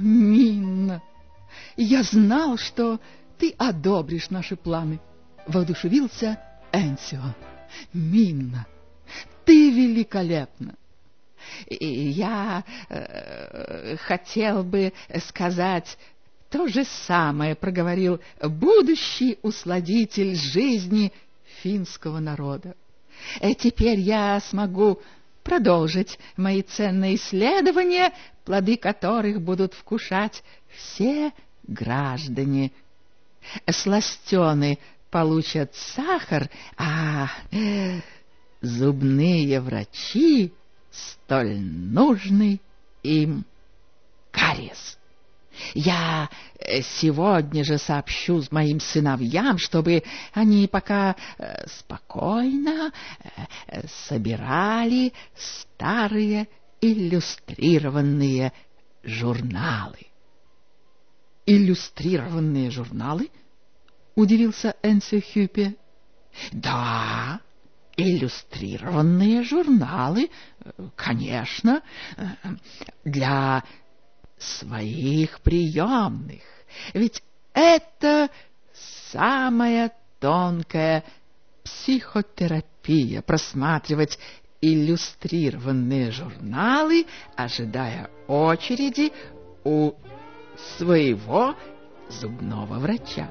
Минна, я знал, что ты одобришь наши планы. Воодушевился Энсио. Минна, ты великолепна. И я э, хотел бы сказать то же самое, проговорил будущий усладитель жизни финского народа. Э, теперь я смогу продолжить мои ценные исследования, плоды которых будут вкушать все граждане. Сластены получат сахар, а зубные врачи столь нужный им кариес. Я э, сегодня же сообщу с моим сыновьям, чтобы они пока э, спокойно э, собирали старые иллюстрированные журналы. «Иллюстрированные журналы?» — удивился Энси Хюпе. «Да, иллюстрированные журналы, конечно, для своих приемных. Ведь это самая тонкая психотерапия — просматривать иллюстрированные журналы, ожидая очереди у своего зубного врача.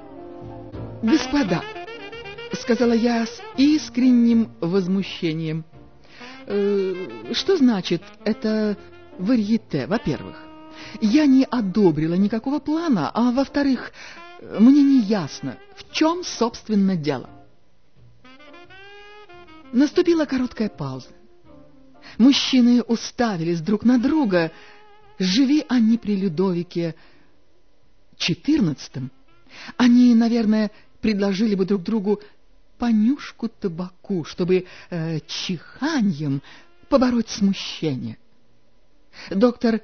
«Господа!» — сказала я с искренним возмущением. «Э, «Что значит это варьете, во-первых? Я не одобрила никакого плана, а во-вторых, мне не ясно, в чем, собственно, дело». Наступила короткая пауза. Мужчины уставились друг на друга. Живи они при Людовике XIV, они, наверное, предложили бы друг другу понюшку табаку, чтобы э, чиханьем побороть смущение. Доктор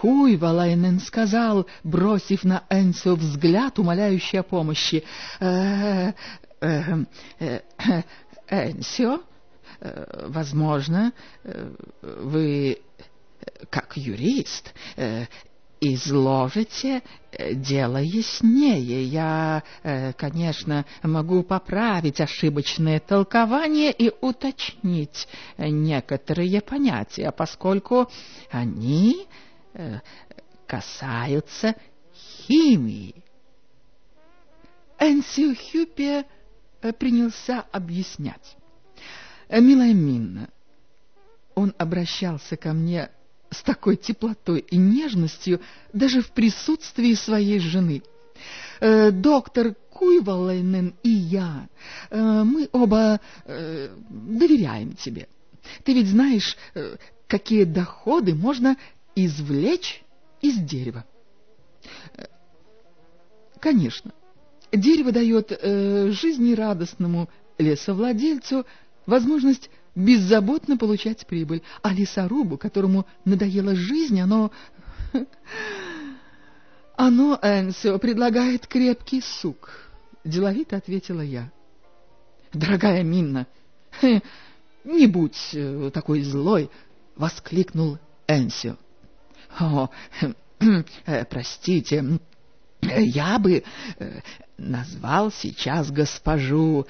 Куйвалайнен сказал, бросив на Энсо взгляд, умоляющий о помощи, э, э, э, «Энсио, возможно, вы, как юрист, изложите дело яснее. Я, конечно, могу поправить ошибочное толкование и уточнить некоторые понятия, поскольку они касаются химии. Энсио Хюпе принялся объяснять. «Милая Минна, он обращался ко мне с такой теплотой и нежностью даже в присутствии своей жены. Э, доктор Куйвалайнен и я, э, мы оба э, доверяем тебе. Ты ведь знаешь, э, какие доходы можно извлечь из дерева. Э, конечно, дерево дает э, жизнерадостному лесовладельцу возможность беззаботно получать прибыль, а лесорубу, которому надоела жизнь, оно... Оно, Энсио, предлагает крепкий сук, — деловито ответила я. Дорогая Минна, не будь э, такой злой, — воскликнул Энсио. О, э, простите, я бы э, назвал сейчас госпожу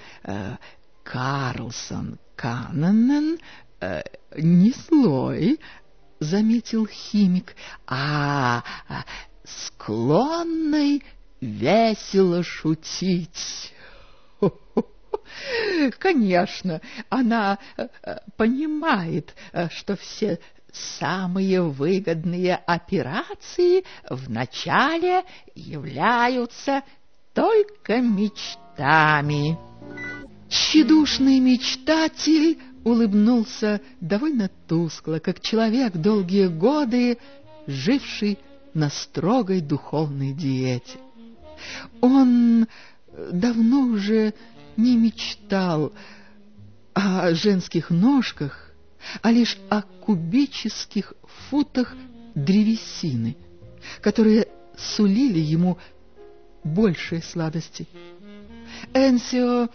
Карлсон Каннен э, не злой, — заметил химик, — а склонный весело шутить. Конечно, она э, понимает, э, что все самые выгодные операции вначале являются только мечтами. Тщедушный мечтатель улыбнулся довольно тускло, как человек долгие годы, живший на строгой духовной диете. Он давно уже не мечтал о женских ножках, а лишь о кубических футах древесины, которые сулили ему большие сладости. Энсио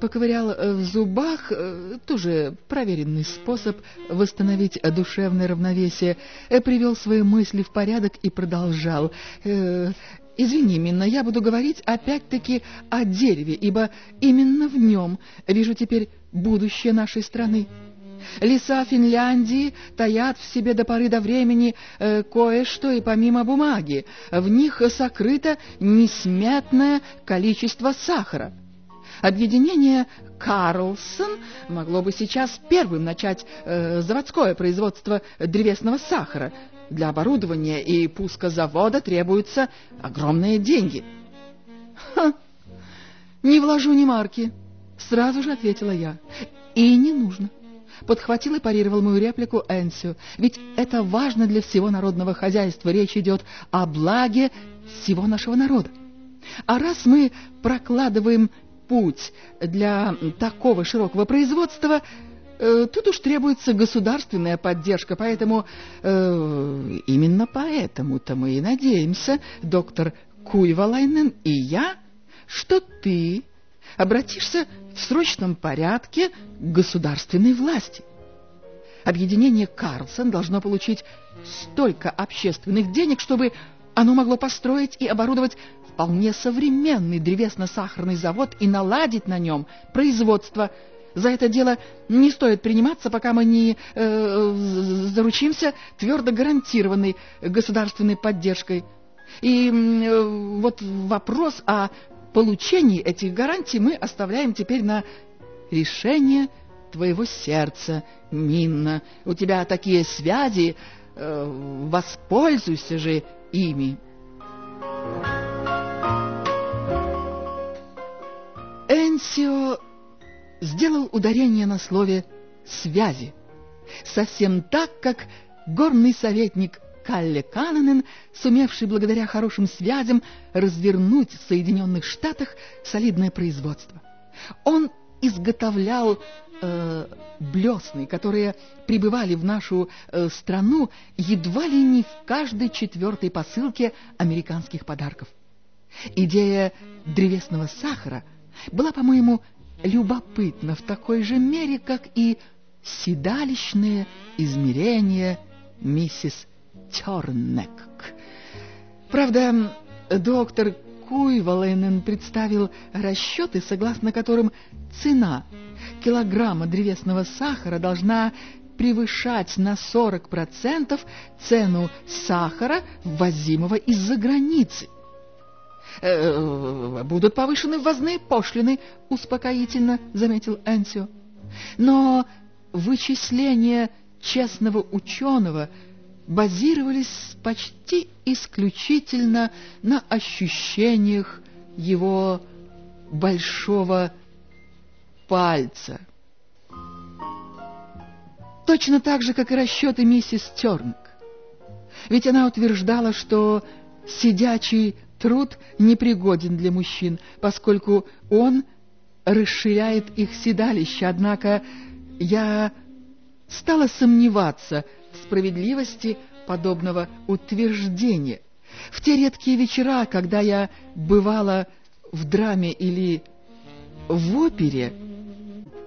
поковырял в зубах, э, тоже проверенный способ восстановить душевное равновесие, э, привел свои мысли в порядок и продолжал. Э, «Извини, Минна, я буду говорить опять-таки о дереве, ибо именно в нем вижу теперь будущее нашей страны». Леса Финляндии таят в себе до поры до времени э, кое-что и помимо бумаги. В них сокрыто несметное количество сахара. Объединение Карлсон могло бы сейчас первым начать э, заводское производство древесного сахара. Для оборудования и пуска завода требуются огромные деньги. Ха! Не вложу ни марки, сразу же ответила я. И не нужно. Подхватил и парировал мою реплику Энсио. Ведь это важно для всего народного хозяйства. Речь идет о благе всего нашего народа. А раз мы прокладываем путь для такого широкого производства, э, тут уж требуется государственная поддержка, поэтому э, именно поэтому-то мы и надеемся, доктор Куйвалайнен и я, что ты обратишься в срочном порядке государственной власти. Объединение Карлсон должно получить столько общественных денег, чтобы оно могло построить и оборудовать вполне современный древесно-сахарный завод и наладить на нем производство. За это дело не стоит приниматься, пока мы не э, заручимся твердо гарантированной государственной поддержкой. И э, вот вопрос о получении этих гарантий мы оставляем теперь на решение твоего сердца, Минна. У тебя такие связи, э, воспользуйся же ими. Энсио сделал ударение на слове «связи», совсем так, как горный советник Калле Кананен, сумевший благодаря хорошим связям развернуть в Соединенных Штатах солидное производство. Он изготовлял э, блесны, которые прибывали в нашу э, страну едва ли не в каждой четвертой посылке американских подарков. Идея древесного сахара была, по-моему, любопытна в такой же мере, как и седалищные измерения миссис Тернек. Правда, доктор Куйваленен представил расчеты, согласно которым цена килограмма древесного сахара должна превышать на 40% цену сахара, ввозимого из-за границы. «Э, «Будут повышены ввозные пошлины», — успокоительно заметил Энсио. «Но вычисление честного ученого — базировались почти исключительно на ощущениях его большого пальца. Точно так же, как и расчеты миссис Тернг. Ведь она утверждала, что сидячий труд непригоден для мужчин, поскольку он расширяет их седалище. Однако я стала сомневаться справедливости подобного утверждения. В те редкие вечера, когда я бывала в драме или в опере,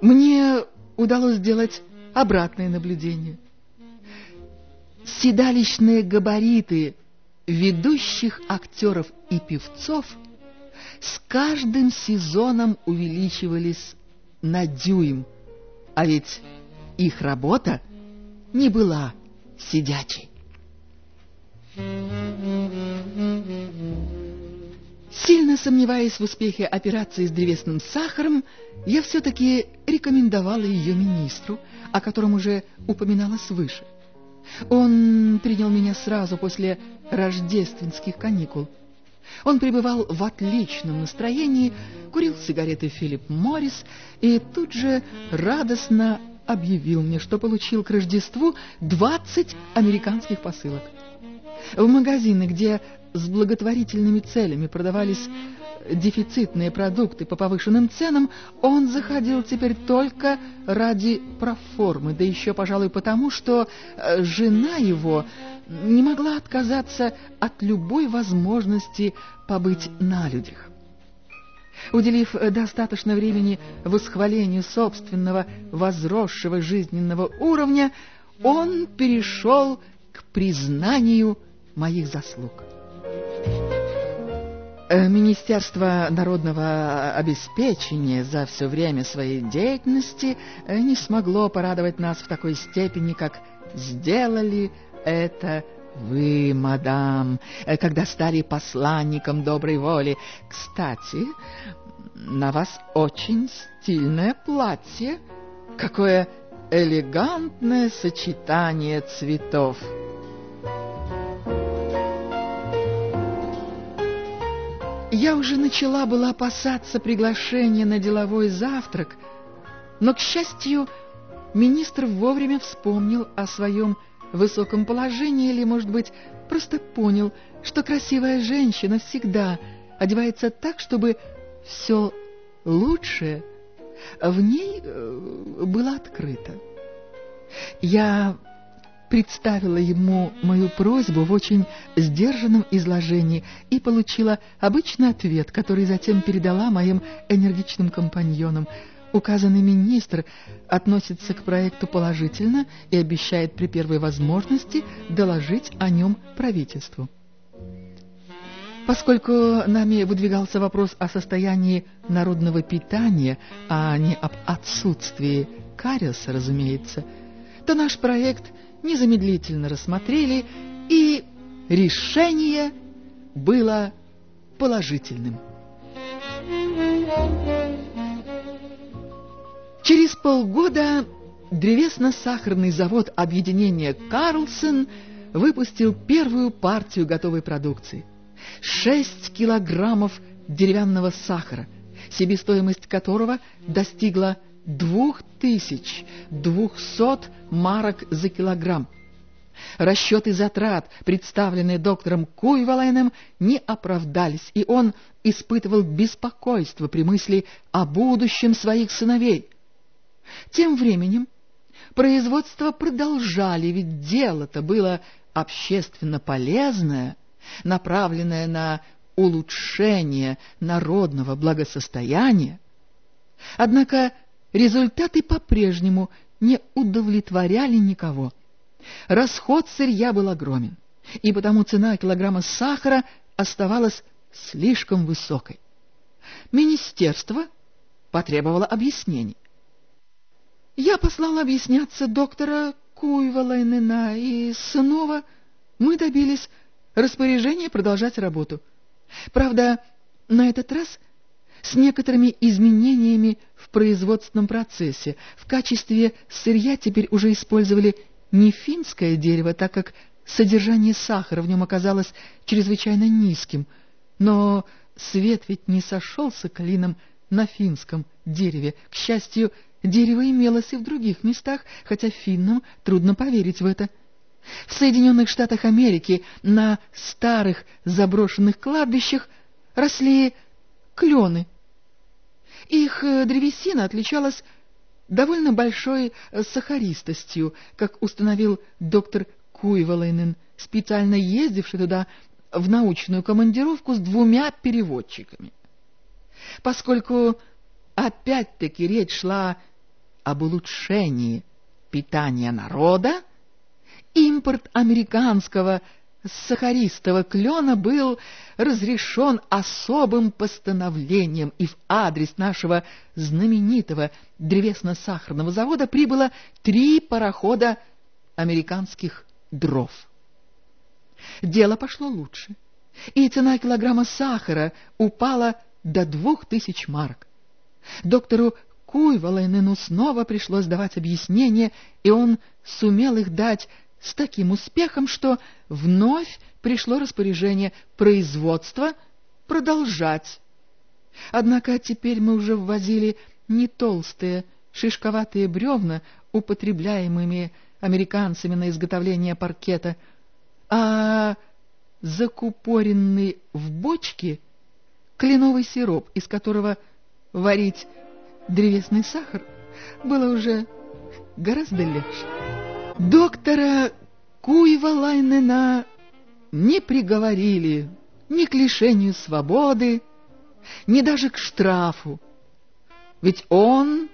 мне удалось сделать обратное наблюдение. Седалищные габариты ведущих актеров и певцов с каждым сезоном увеличивались на дюйм, а ведь их работа не была сидячей. Сильно сомневаясь в успехе операции с древесным сахаром, я все-таки рекомендовала ее министру, о котором уже упоминала свыше. Он принял меня сразу после рождественских каникул. Он пребывал в отличном настроении, курил сигареты Филипп Моррис и тут же радостно объявил мне, что получил к Рождеству 20 американских посылок. В магазины, где с благотворительными целями продавались дефицитные продукты по повышенным ценам, он заходил теперь только ради проформы, да еще, пожалуй, потому, что э, жена его не могла отказаться от любой возможности побыть на людях. Уделив достаточно времени восхвалению собственного возросшего жизненного уровня, он перешел к признанию моих заслуг. Э, Министерство народного обеспечения за все время своей деятельности э, не смогло порадовать нас в такой степени, как сделали это вы, мадам, э, когда стали посланником доброй воли. Кстати, на вас очень стильное платье. Какое элегантное сочетание цветов. Я уже начала была опасаться приглашения на деловой завтрак, но, к счастью, министр вовремя вспомнил о своем высоком положении или, может быть, просто понял, что красивая женщина всегда одевается так, чтобы все лучшее в ней э, было открыто. Я представила ему мою просьбу в очень сдержанном изложении и получила обычный ответ, который затем передала моим энергичным компаньонам. Указанный министр относится к проекту положительно и обещает при первой возможности доложить о нем правительству. Поскольку нами выдвигался вопрос о состоянии народного питания, а не об отсутствии кариеса, разумеется, то наш проект – незамедлительно рассмотрели, и решение было положительным. Через полгода древесно-сахарный завод объединения «Карлсон» выпустил первую партию готовой продукции. 6 килограммов деревянного сахара, себестоимость которого достигла 2200 марок за килограмм. Расчеты затрат, представленные доктором Куйвалайном, не оправдались, и он испытывал беспокойство при мысли о будущем своих сыновей. Тем временем производство продолжали, ведь дело-то было общественно полезное, направленное на улучшение народного благосостояния. Однако Результаты по-прежнему не удовлетворяли никого. Расход сырья был огромен, и потому цена килограмма сахара оставалась слишком высокой. Министерство потребовало объяснений. Я послала объясняться доктора Куйвалайнена, и снова мы добились распоряжения продолжать работу. Правда, на этот раз с некоторыми изменениями в производственном процессе. В качестве сырья теперь уже использовали не финское дерево, так как содержание сахара в нем оказалось чрезвычайно низким, но свет ведь не сошелся клином на финском дереве. К счастью, дерево имелось и в других местах, хотя финнам трудно поверить в это. В Соединенных Штатах Америки на старых заброшенных кладбищах росли клены. Их э, древесина отличалась довольно большой э, сахаристостью, как установил доктор Куйвалайнен, специально ездивший туда в научную командировку с двумя переводчиками. Поскольку опять-таки речь шла об улучшении питания народа, импорт американского сахаристого клена был разрешен особым постановлением, и в адрес нашего знаменитого древесно-сахарного завода прибыло три парохода американских дров. Дело пошло лучше, и цена килограмма сахара упала до двух тысяч марок. Доктору Куйвалайнену снова пришлось давать объяснения, и он сумел их дать с таким успехом, что вновь пришло распоряжение производства продолжать. Однако теперь мы уже ввозили не толстые, шишковатые бревна, употребляемыми американцами на изготовление паркета, а закупоренный в бочке кленовый сироп, из которого варить древесный сахар, было уже гораздо легче. Доктора Куйвалайнена не приговорили ни к лишению свободы, ни даже к штрафу. Ведь он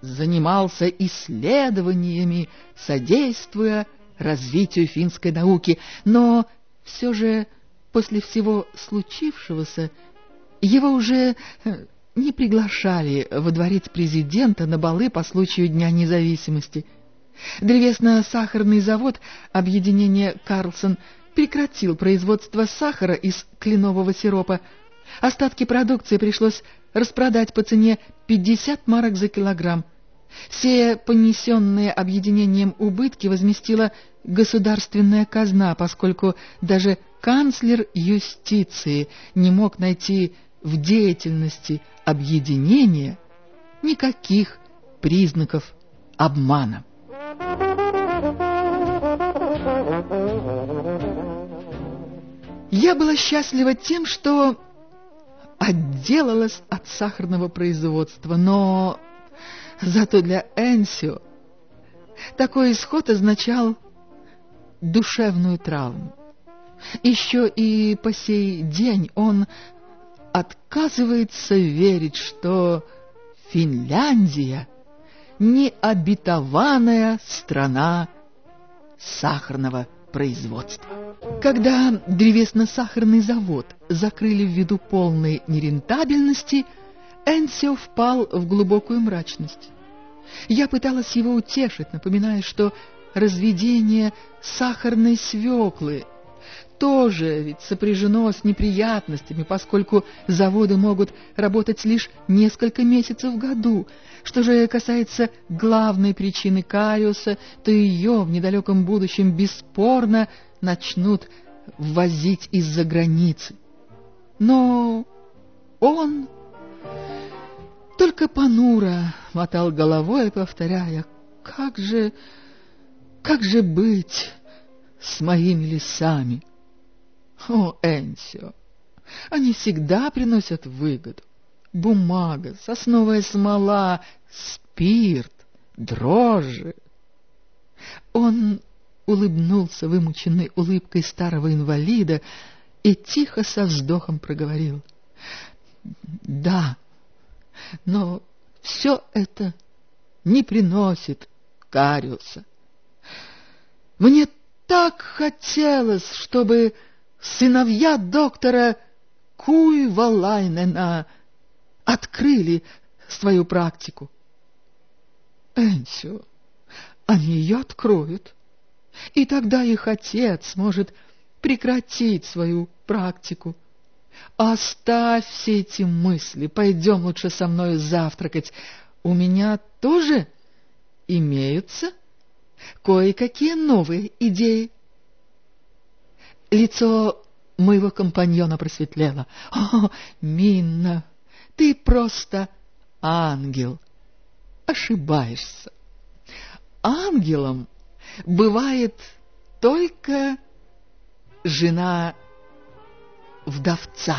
занимался исследованиями, содействуя развитию финской науки, но все же после всего случившегося его уже не приглашали во дворец президента на балы по случаю Дня независимости. Древесно-сахарный завод объединения «Карлсон» прекратил производство сахара из кленового сиропа. Остатки продукции пришлось распродать по цене 50 марок за килограмм. Все понесенные объединением убытки возместила государственная казна, поскольку даже канцлер юстиции не мог найти в деятельности объединения никаких признаков обмана. Я была счастлива тем, что отделалась от сахарного производства, но зато для Энсио такой исход означал душевную травму. Еще и по сей день он отказывается верить, что Финляндия — необетованная страна сахарного производства. Когда древесно-сахарный завод закрыли ввиду полной нерентабельности, Энсио впал в глубокую мрачность. Я пыталась его утешить, напоминая, что разведение сахарной свеклы тоже ведь сопряжено с неприятностями, поскольку заводы могут работать лишь несколько месяцев в году. Что же касается главной причины кариуса, то ее в недалеком будущем бесспорно начнут ввозить из-за границы. Но он только понуро мотал головой, повторяя, «Как же, как же быть с моими лесами?» О, Энсио, они всегда приносят выгоду. Бумага, сосновая смола, спирт, дрожжи. Он улыбнулся вымученной улыбкой старого инвалида и тихо со вздохом проговорил. Да, но все это не приносит Кариуса. Мне так хотелось, чтобы сыновья доктора Куйвалайнена открыли свою практику. Энсио, они ее откроют, и тогда их отец сможет прекратить свою практику. Оставь все эти мысли, пойдем лучше со мной завтракать. У меня тоже имеются кое-какие новые идеи. Лицо моего компаньона просветлело. «О, Минна, ты просто ангел!» Ошибаешься. Ангелом бывает только жена вдовца.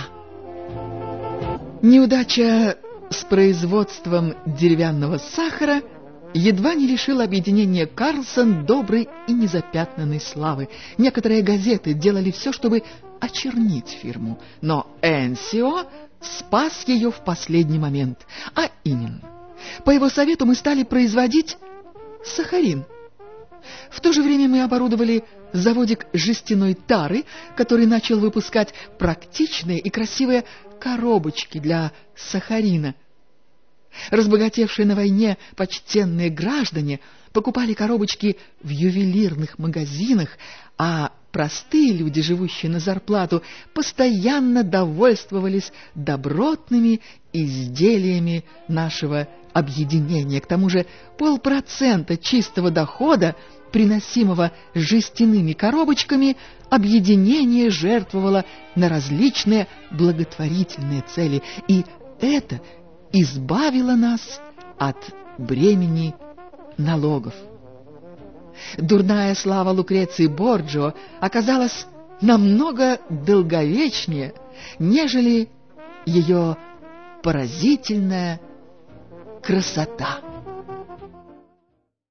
Неудача с производством деревянного сахара — едва не лишил объединения Карлсон доброй и незапятнанной славы. Некоторые газеты делали все, чтобы очернить фирму, но Энсио спас ее в последний момент. А именно, по его совету мы стали производить сахарин. В то же время мы оборудовали заводик жестяной тары, который начал выпускать практичные и красивые коробочки для сахарина – Разбогатевшие на войне почтенные граждане покупали коробочки в ювелирных магазинах, а простые люди, живущие на зарплату, постоянно довольствовались добротными изделиями нашего объединения. К тому же полпроцента чистого дохода, приносимого жестяными коробочками, объединение жертвовало на различные благотворительные цели. И это избавила нас от бремени налогов. Дурная слава Лукреции Борджио оказалась намного долговечнее, нежели ее поразительная красота.